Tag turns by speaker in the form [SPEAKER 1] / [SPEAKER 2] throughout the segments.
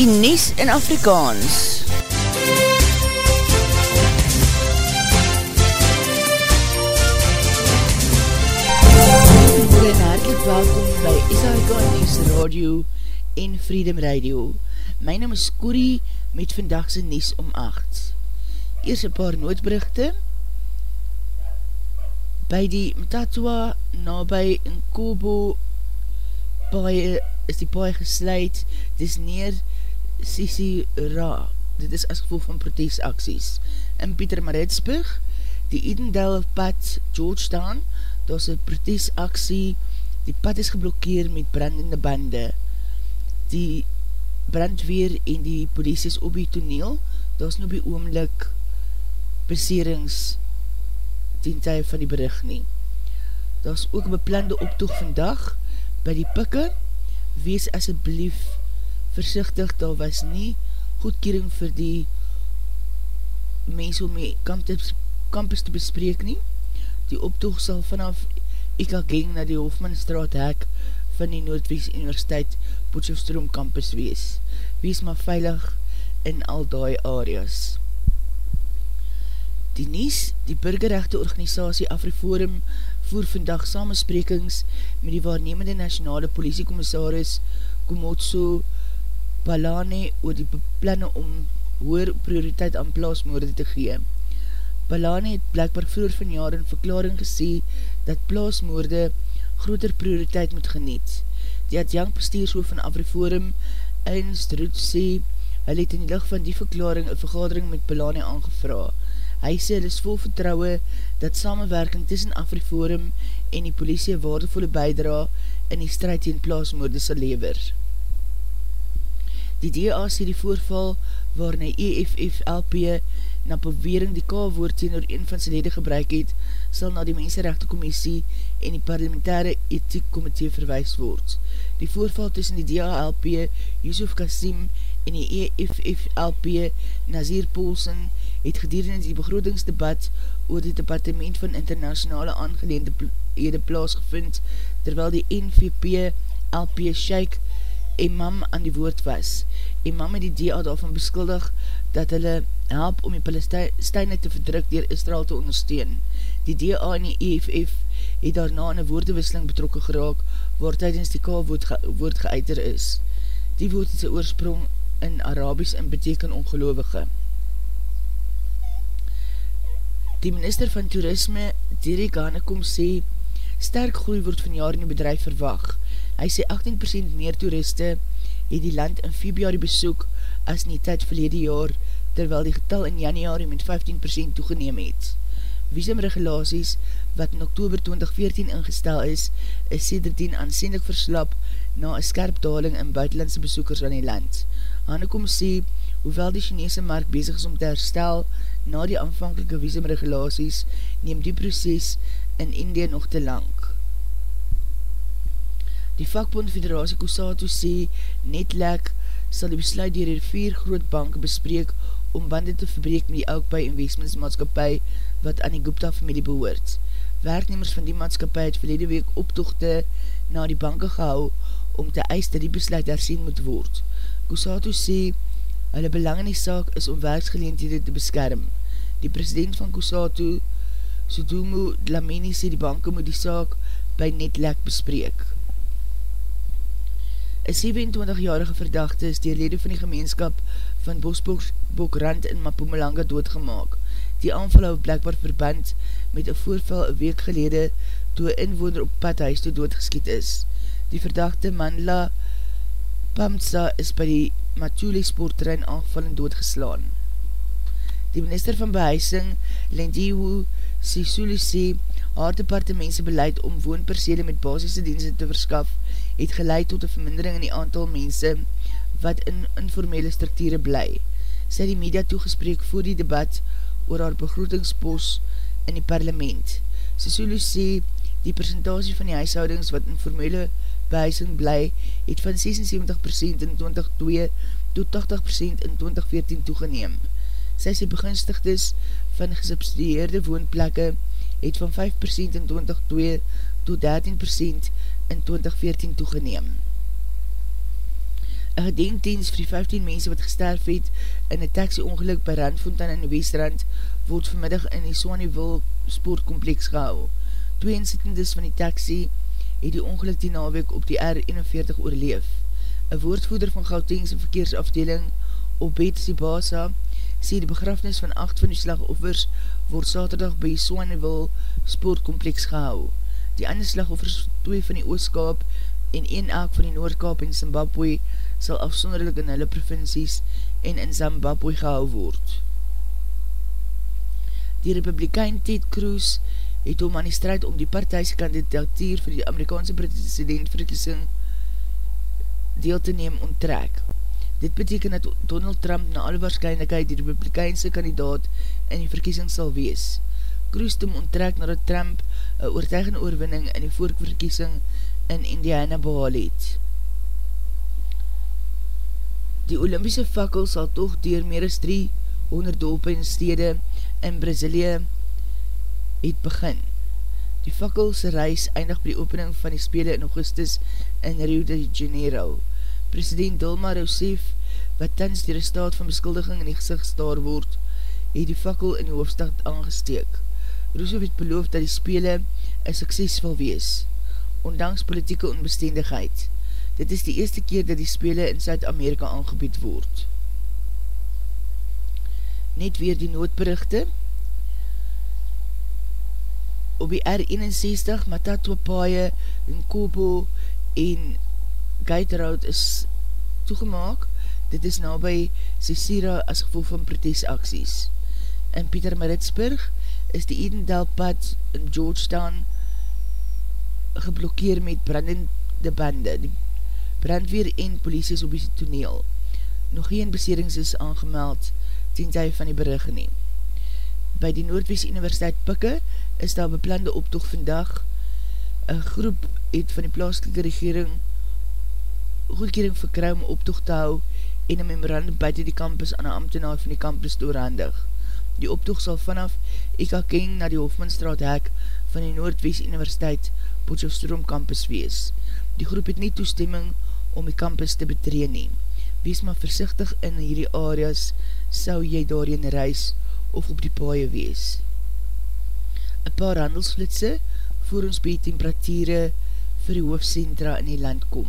[SPEAKER 1] die Nies in Afrikaans. Goeie hartelijk welkom by SHK Nies Radio en Freedom Radio. My naam is Corrie met vandagse Nies om 8. Eers een paar noodberichte. By die Mtatua nabij in Kobo paie, is die paie gesluit, dis neer Sisi Ra, dit is as gevolg van protestaksies. In Pieter Maritsburg, die Edendale pad Georgetown, daar is een protestaksie, die pad is geblokkeer met brandende bande. Die brandweer en die politie is op die toneel, daar is nou by oomlik beserings ten tye van die bericht nie. Daar is ook beplande optoog vandag, by die pikke, wees asjeblief versichtig, daar was nie goedkering vir die mens om die campus te bespreek nie. Die optoog sal vanaf Ikageng na die Hofmanstraat hek van die Noordwies Universiteit Potjofstroom campus wees. Wees maar veilig in al die areas. Die NIS, die burgerrechte organisatie Afriforum, voer vandag samensprekings met die waarnemende nationale politiekommissaris Komotso Palane oor die planne om hoer prioriteit aan plaasmoorde te gee. Palane het blijkbaar vroeger van jaar in verklaring gesê dat plaasmoorde groter prioriteit moet geniet. Die adjang bestuurshoof van Afriforum, Ernst Roet, sê hy het in die licht van die verklaring een vergadering met Palane aangevraag. Hy sê hy is vol vertrouwe dat samenwerking tussen Afriforum en die politie waardevolle bijdra in die strijd tegen plaasmoorde sal lever. Die DA sê die voorval waarin hy EFF-LP na bewering die K-woord tegen een van sy lede gebruik het, sal na die Mensenrechte Commissie en die Parlementaire Ethiek Komitee verwijs word. Die voorval tussen die DA-LP, Yusuf Kassim en die EFF-LP, Nazir Poulsen, het gedurende die begrotingsdebat oor die Departement van Internationale Aangeleendhede plaasgevind, terwyl die NVP LP Sheikh Imam aan die woord was. Imam het die DA daarvan beskuldig dat hulle help om die Palestijne te verdruk dier Israel te ondersteun. Die DA en die EFF het daarna in een woordewisseling betrokken geraak waar tydens die K-woord ge woord geuiter is. Die woord het sy oorsprong in Arabisch en beteken ongeloovige. Die minister van toerisme, Derek Hanekom, sê, sterk groei word van jaar in die bedrijf verwag. Hy sê 18% meer toeriste het die land in februari besoek as in die tyd verlede jaar, terwyl die getal in januari met 15% toegeneem het. Visumregulaties, wat in oktober 2014 ingestel is, is sêderdien aansienlik verslap na een skerp daling in buitenlandse besoekers aan die land. Hanekom sê, hoewel die Chinese mark bezig is om te herstel na die aanvankelike visumregulaties, neem die proces in India nog te lang. Die vakbond Federatie Kosato sê, netlek sal die besluit dier die vier groot banken bespreek om bande te verbreek met die Oakbay Investments maatskapie wat aan die Gupta familie behoort. Werknemers van die maatskapie het verlede week optochte na die banke gehou om te eis dat die besluit herzien moet word. Kosato sê, Hulle belang in die saak is om werksgeleendhede te beskerm. Die president van Kusato, Sudumu Dlamini, sê die banke moet die saak by Netlek bespreek. Een 27-jarige verdachte is die lede van die gemeenskap van Bosbok-Rand in Mapumalanga doodgemaak. Die aanval hou blijkbaar verband met een voorval een week gelede toe een inwoner op padhuis toe doodgeskiet is. Die verdachte Manla Pamtsa is by die Matuli sportterrein aangevallen doodgeslaan. Die minister van behuising, Lendihu Sisulu sê, haar departementse beleid om woonpercele met basisse dienste te verskaf, het geleid tot een vermindering in die aantal mense wat in informele structure bly. Sy die media toegespreek voor die debat oor haar begrotingspos in die parlement. Sisulu sê, die presentatie van die huishoudings wat informele behuising bly, het van 76% in 2002 tot 80% in 2014 toegeneem. Sy sy begunstigdes van gesubsidieerde woonplekke het van 5% in 2002 tot 13% in 2014 toegeneem. Een gedenkdienst vir die 15 mense wat gesterf het in een taxi-ongeluk by Randfontein in die Westrand word vanmiddag in die Swaneville sportkompleks gehou. Twee insittendes van die taxi het die ongeluk die naweek op die R41 oorleef. Een woordvoeder van Gautengse verkeersafdeling op Betsy Basa sê die begrafnis van 8 van die slagoffers word saterdag by Swaneville sportkompleks gehou. Die ander slagoffers, twee van die Ooskaap en een elk van die Noordkaap en Zimbabwe sal afsonderlik in hulle provincies en in Zimbabwe gehou word. Die Republikein Ted Cruz het om aan die strijd om die partijse kandidatuur vir die Amerikaanse presidentverkiesing deel te neem onttrek. Dit beteken dat Donald Trump na alle waarschijnlijkheid die Republikeinse kandidaat in die verkiesing sal wees. Cruz om onttrek nadat Trump een oortuigende oorwinning in die voorverkiesing in Indiana behaal het. Die Olympische fakkel sal toch dier meer as 300 dolpe in stede in Brazilië het begin. Die fakkelse reis eindig by die opening van die spele in augustus in Rio de Janeiro. President Dilma Rousseff, wat tens dier die staat van beskuldiging in die gezicht staar word, het die fakkel in die hoofdstad aangesteek. Rousseff het beloof dat die spele een suksesvol wees ondanks politieke onbestendigheid. Dit is die eerste keer dat die spele in Zuid-Amerika aangebied word. Net weer die noodberichte. Op die R61, Matatwa Paie, Nkobo en Gateroud is toegemaak. Dit is by Cicera as gevolg van protestaksies. In Pieter Maritsburg is die Edendal pad in Georgetown geblokkeer met brandende bande. Die brandweer en politie is op die toneel. Nog geen beserings is aangemeld ten sy van die bericht neem. By die Noordwest Universiteit Pikke is daar beplande optoog vandag. Een groep het van die plaaslike regering goedkering verkry om optoog te hou en een memorandum buiten die campus aan een ambtenaar van die campus doorhandig. Die optoog sal vanaf Eka King na die Hofmanstraat hek van die Noordwest Universiteit Potjofstroom campus wees. Die groep het nie toestemming om die campus te betree neem. Wees maar versichtig in hierdie areas, sou jy daarin reis of op die paaie wees. Een paar handelsflitse voor ons by temperatuurde vir die hoofdcentra in die land kom.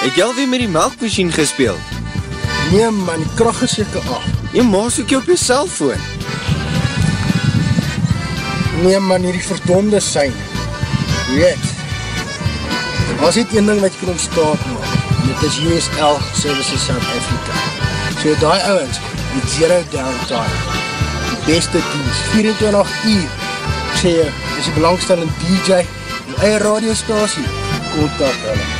[SPEAKER 2] Het jy alweer met die melkmachine gespeeld?
[SPEAKER 3] Nee man, die kracht is jyke af.
[SPEAKER 2] Jy maas ook jy op jy cellfoon.
[SPEAKER 3] Nee man, hier die verdonde sein. Weet, as dit een ding wat jy kan ontstaat maak, dit is USL Services South Africa. So die ouwens, met zero downtime, die beste dienst, 24 uur, ek sê jy, is die belangstellende DJ, die eie radiostasie, kontak hulle.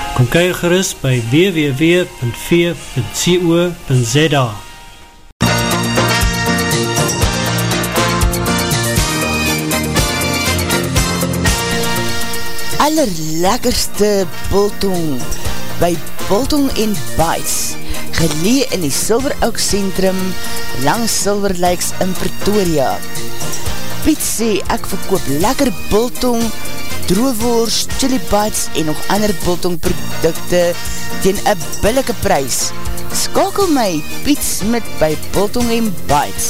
[SPEAKER 4] Kom kyk gerust by www.v.co.za
[SPEAKER 1] allerlekkerste Bultong by Bultong en Bites gelee in die Silver Oak Centrum langs Silver Lakes in Pretoria. Piet sê ek verkoop lekker Bultong, droewoers, chili bites en nog ander Bultong producte teen een billike prijs. Skakel my Piet Smit by Bultong en Bites.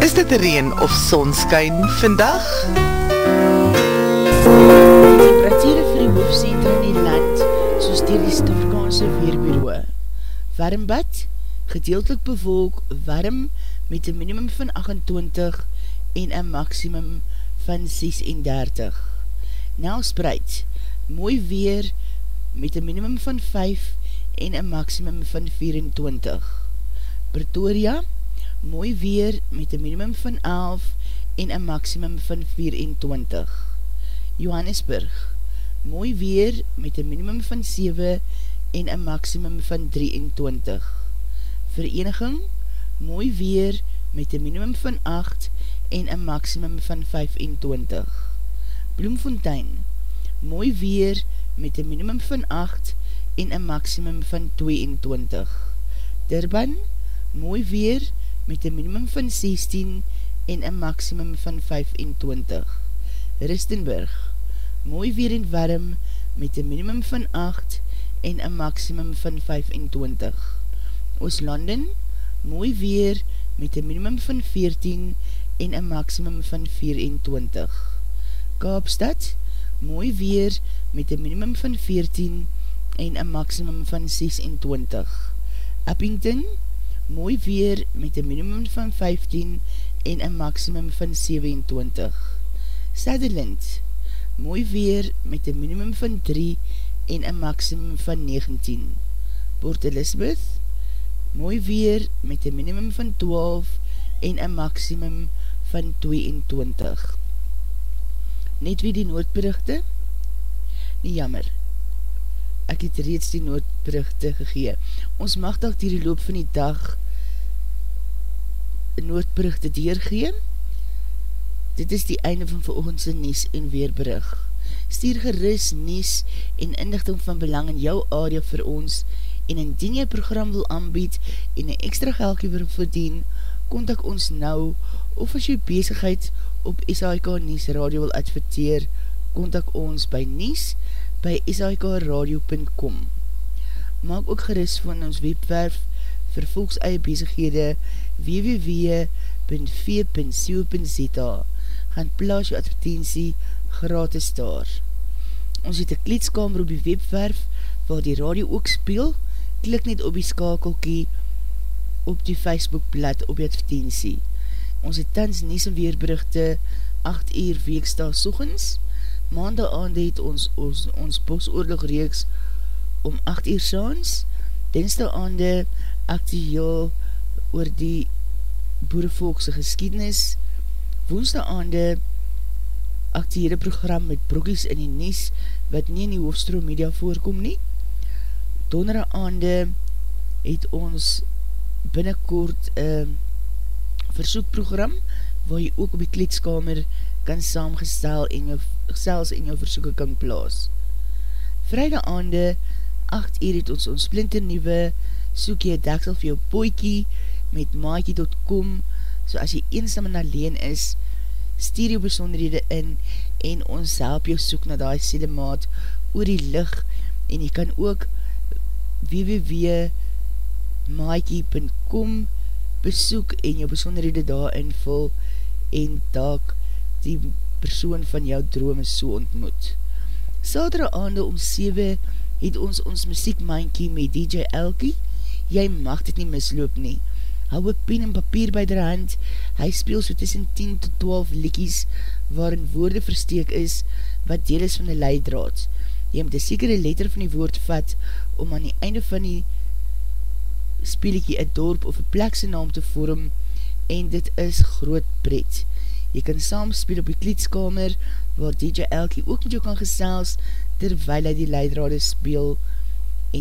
[SPEAKER 5] Is dit reen of sonskyn vandag?
[SPEAKER 1] Temperatuur vir die hoofdcentra in die land, soos dier die Stafrikaanse Weerbureau. Warmbad, gedeeltelik bewolk, warm, met een minimum van 28 en een maximum van 36. Nelspreid, mooi weer, met een minimum van 5 en een maximum van 24. Pretoria, mooi weer met een minimum van 11 en een maximum van 24. Johannesburg, mooi weer met een minimum van 7 en een maximum van 23. Vereniging, mooi weer met een minimum van 8 en een maximum van 25. Bloemfontein, mooi weer met een minimum van 8 en een maximum van 22. Durban, mooi weer met een minimum van 16 en een maximum van 25. Ristenburg, mooi weer en warm met een minimum van 8 en een maximum van 25. Ooslanden, mooi weer met een minimum van 14 en een maximum van 24. Kaapstad, mooi weer met een minimum van 14 en een maximum van 26. Uppington, mooi weer met een minimum van 15 en een maximum van 27. Sutherland, mooi weer met een minimum van 3 en een maximum van 19. Port Elizabeth, mooi weer met een minimum van 12 en een maximum van 22. Net wie die noodberichte? Nie jammer, ek het reeds die noodberichte gegee. Ons mag dag dier die loop van die dag noodberichte deurgee. Dit is die einde van veroogendse Nies en Weerberig. Stuur geris Nies en inlichting van belang in jou area vir ons en indien jy program wil aanbied en een extra geldje wil verdien, kontak ons nou of as jy bezigheid op SAIK Nies Radio wil adverteer, kontak ons by Nies by shikradio.com Maak ook gerust van ons webwerf vir volks eie bezighede www.v.co.za gaan plaas jou advertentie gratis daar. Ons het een kleedskamer op die webwerf waar die radio ook speel, klik net op die skakelkie op die Facebookblad op die advertentie. Ons het tans nies en weerberichte 8 uur weeksta soegens, maandag aande het ons ons, ons bosoorlog reeks om 8 uur saans, dinsdag aande actieel oor die boerevolkse geskiednis, woensdag aande actiele program met broekies in die nies wat nie in die hoofdstroom media voorkom nie, donderdag aande het ons binnenkort een versoekprogram waar jy ook op die kleedskamer kan saamgestel en jou, selfs en jou versoeken kan plaas. Vrijde aande, 8 uur het ons ons splinter nieuwe, soek jy deksel vir jou poikie met maakie.com, so as jy eensam en alleen is, stuur jou besonderhede in en ons help jou soek na die sedemaat oor die licht en jy kan ook www.maakie.com besoek en jou besonderhede daar invul en daak die persoon van jou drome so ontmoet. Sadere aande om 7 het ons ons muziekmankie met DJ Elkie. Jy mag dit nie misloop nie. Hou een pen en papier by der hand. Hy speel so tussen 10 tot 12 likies waarin woorde versteek is wat deel is van die leidraad. Jy moet een sekere letter van die woord vat om aan die einde van die speeliekie een dorp of een plekse naam te vorm en dit is groot pret. Jy kan saam speel op die kleedskamer waar DJ Elkie ook met jou kan gesels terwijl hy die leidrade speel en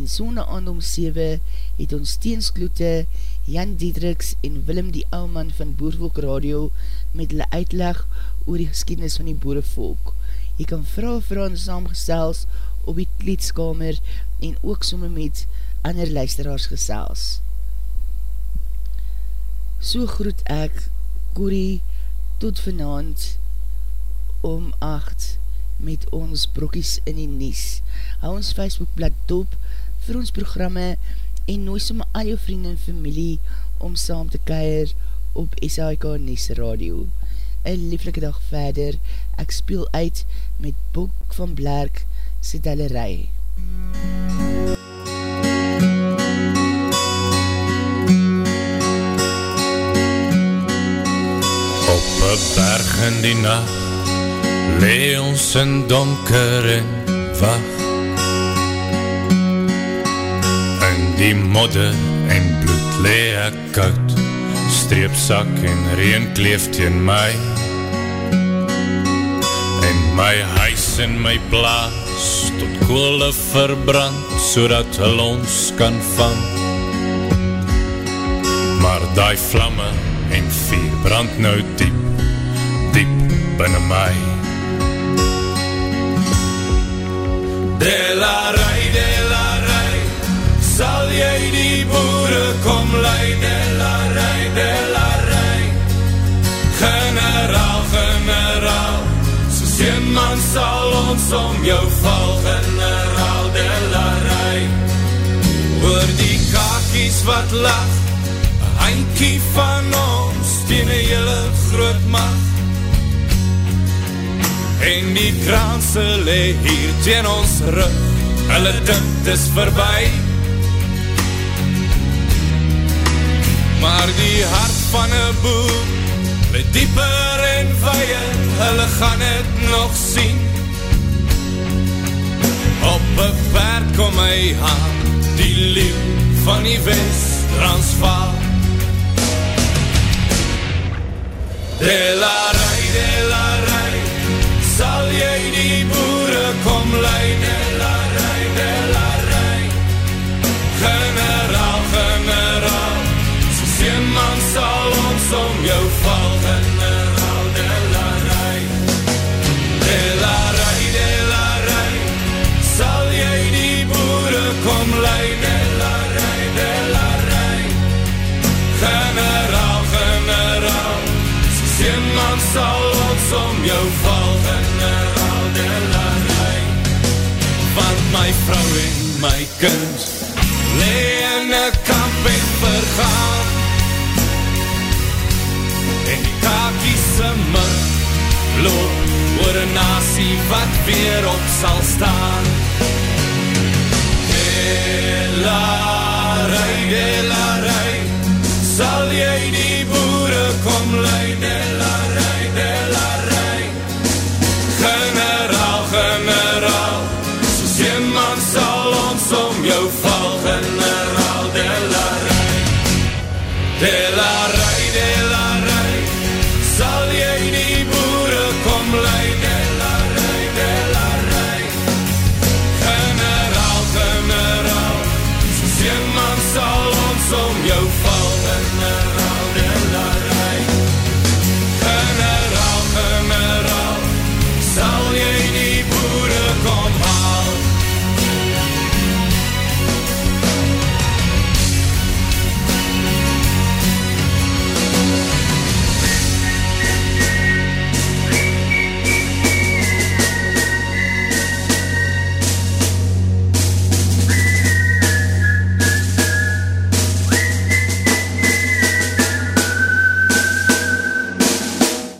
[SPEAKER 1] sonde aan om 7 het ons teenskloete Jan Diedriks en Willem die ouman van Boervolk Radio met hulle uitleg oor die geskiednis van die boerevolk. Jy kan vraag en saamgesels op die kleedskamer en ook somme met ander luisteraars gesels. So groet ek Corrie tot vanavond om 8 met ons brokies in die nies. Hou ons Facebookblad top vir ons programme en nooi somme al jou vrienden en familie om saam te keir op SHK Nes Radio. Een lieflike dag verder, ek speel uit met Bok van Blerk, sy tellerij.
[SPEAKER 6] Op een berg in die nacht Lee ons in donker en wacht die modde en bloed lee ek koud. Streepsak en reen kleef teen my. En my huis en my plaas Tot koole verbrand So dat hulle ons kan vang. Maar die vlamme en vier brand nou diep Diep binnen my om jou val, generaal, Delarij, oor die kakies wat lach, een handkie van ons, die een hele groot macht, En die kraanse le hier teen ons rug Hulle dink is verby. Maar die hart van een boer Le dieper en weie Hulle gaan het nog sien Paard kom hy aan Die leeuw van die west Transvaal Delarij, delarij sal jy die boere kom lei, jou val in een eh, alderlei Want my vrou en my kind Lee in een kamp en vergaan. En die kakiese mug loop Oor een nasie wat weer op sal staan. Delarai, delarai Sal jy die boere kom lei, delarai